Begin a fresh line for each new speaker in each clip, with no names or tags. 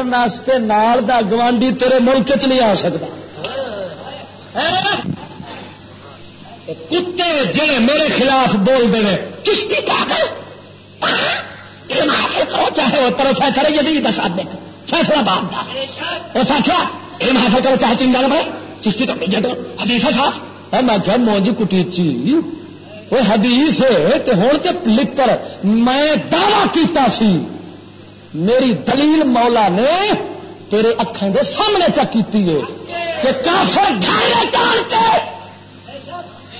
واسطے نال دا گوانڈی تیرے ملک چ نہیں آ سکتا کتے جڑے میرے خلاف بول دے کشتی کرو، چاہے وہ یزید فیصلہ بات دا۔ ایسا علم حاصل کرو، چاہے چنگا نہ چشتی تو حدیث ہے صاف۔ میں کیا موجی کٹیچی وہ حدیث ہے ہوں تو میں دعوی کیتا سی۔ میری دلیل مولا نے تیرے اکھان دے سامنے چکی ہے کہ کافر گھر چال کے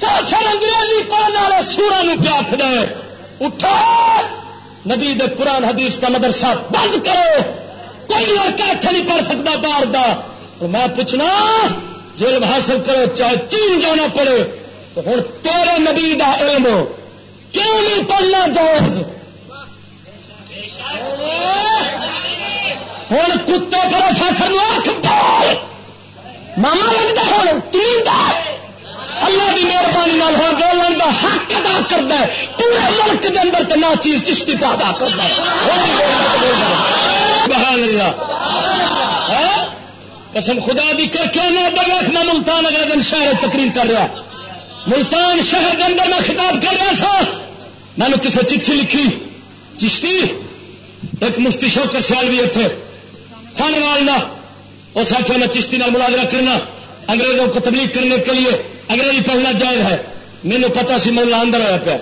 کافر انگریزی پڑھنے والے سورا نو کیا آخر اٹھو۔ نبی دے قرآن حدیث کا مدرسہ بند کرو۔ کوئی لڑکا اتنے نہیں پڑھ سکتا باہر دا۔ میں پوچھنا جلم حاصل کرو، چاہے چین جانا پڑے تو ہوں تیرے نبی دا علم کیوں نہیں پڑھنا جائز؟ ہوں کتے کرو فخر آخ ماما لگتا ہوں تین اللہ کی مہربانی ہوں بولن کا حق ادا کرتا ہے پورے ملک کے اندر تو نہ چیز چشتی کا ادا کرتا ہے بہان ہاں؟ قسم خدا دی کر کے نہ بغیر میں ملتان اگلے دن شہر تقریر کر رہا ملتان شہر کے اندر میں خطاب کر رہا سا میں نے کسی چٹھی لکھی چشتی ایک مفتی شوکر سیال بھی اتنے کھانے والا اس آخر میں چشتی نال ملازمہ کرنا، انگریزوں کو تبلیغ کرنے کے لیے انگریزی پڑھنا جائز ہے۔ مینو پتا سی مولا اندر ہوا پیا۔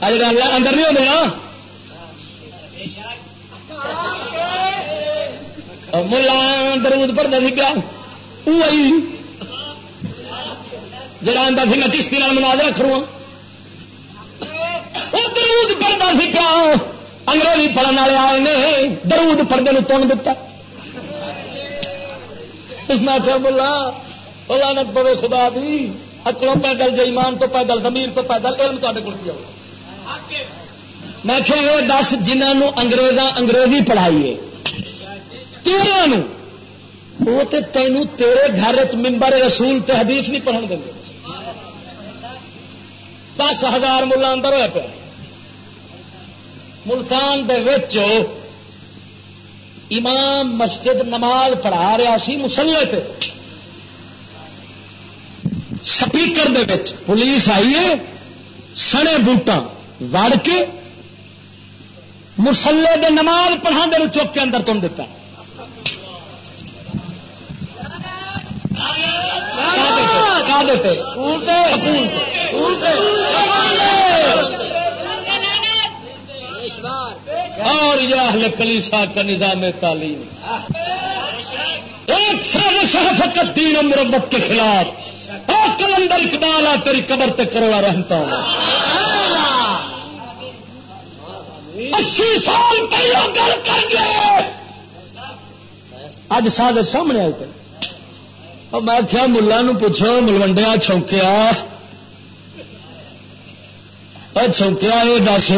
اج اندر نہیں ہونا ملا درود پڑھتا سی پیا جڑا آتا سی میں چشتی نال مناظرہ کروں۔ وہ درود پڑھتا سی پیا۔ انگریزی پڑھنے والے آئے نے، درود پڑھنے تن دتا۔ میں کیا بولا بولا نت پوے خدا دی اکلوں پیدل جی ایمان تو پیدل، زمین تو پیدل، علم تے کو جاؤ میں کہ یہ دس جنہوں انگریزاں انگریزی پڑھائی ہے۔ تیرہ وہ تے تینوں تیرے گھر ممبر رسول تے حدیث نہیں پڑھن دیں گے دس ہزار ملا اندر ہوا پیا۔ ملتان دے وچ امام مسجد نماز پڑھا رہا سی مسلے تے۔ سپیکر دے وچ پولیس آئی ہے سڑے بوٹا وڑ کے مسلے دے نماز پڑھا دے چوک کے اندر تم دیتا اور اہل کلیسا کا نظام تعلیم۔ ایک سازش ہے فقط دین و مربت کے خلاف۔ اور کلندر اقبال، آ تیری قبر تے کروڑا رہتا ہوں اسی سال پہلے گل کر گئے اج سازش سامنے آئے پہ میں کیا ملا پوچھو، ملوڈیا چونکیا چونکیا یہ دس۔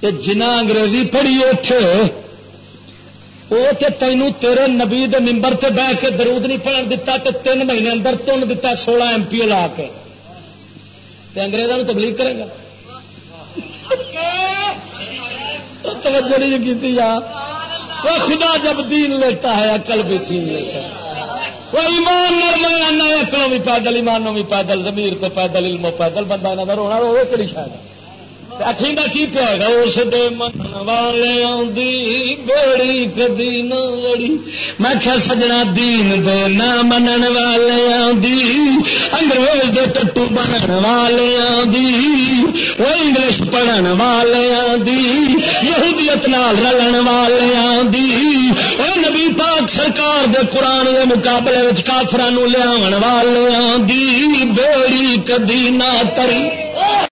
کہ جنا انگریزی پڑھی اٹھے وہ تو تینوں تیرے نبی دے ممبر تے بہ کے درود نہیں پڑھن دتا، تے تین مہینے اندر تن دتا سولہ ایم پی لا کے۔ تے انگریزوں تبلیغ کرے گا؟ توجہ نہیں جی کی وہ خدا جب دین لیتا ہے، عقل بھی چھین لیتا ہے۔ وہ ایمان نرم اکلوں بھی پیدل، ایمانوں بھی پیدل زمیر تو پیدل علم پیدل، بندہ نظر ہونا وہ کہڑی شاید اکھیندا کی پیا گا اس دے من والے آندی بیڑی کدی نہ لڑی میں کیا سجنا دین دے نہ منن والے آندی انگریز دے ٹٹو بنن والے آندی وہ انگلش پڑھن والے آندی یہودیت نال رلن والے آندی وہ نبی پاک سرکار دے قرآن دے مقابلے وچ کافراں لیاون والے آندی بیڑی کدی نہ تری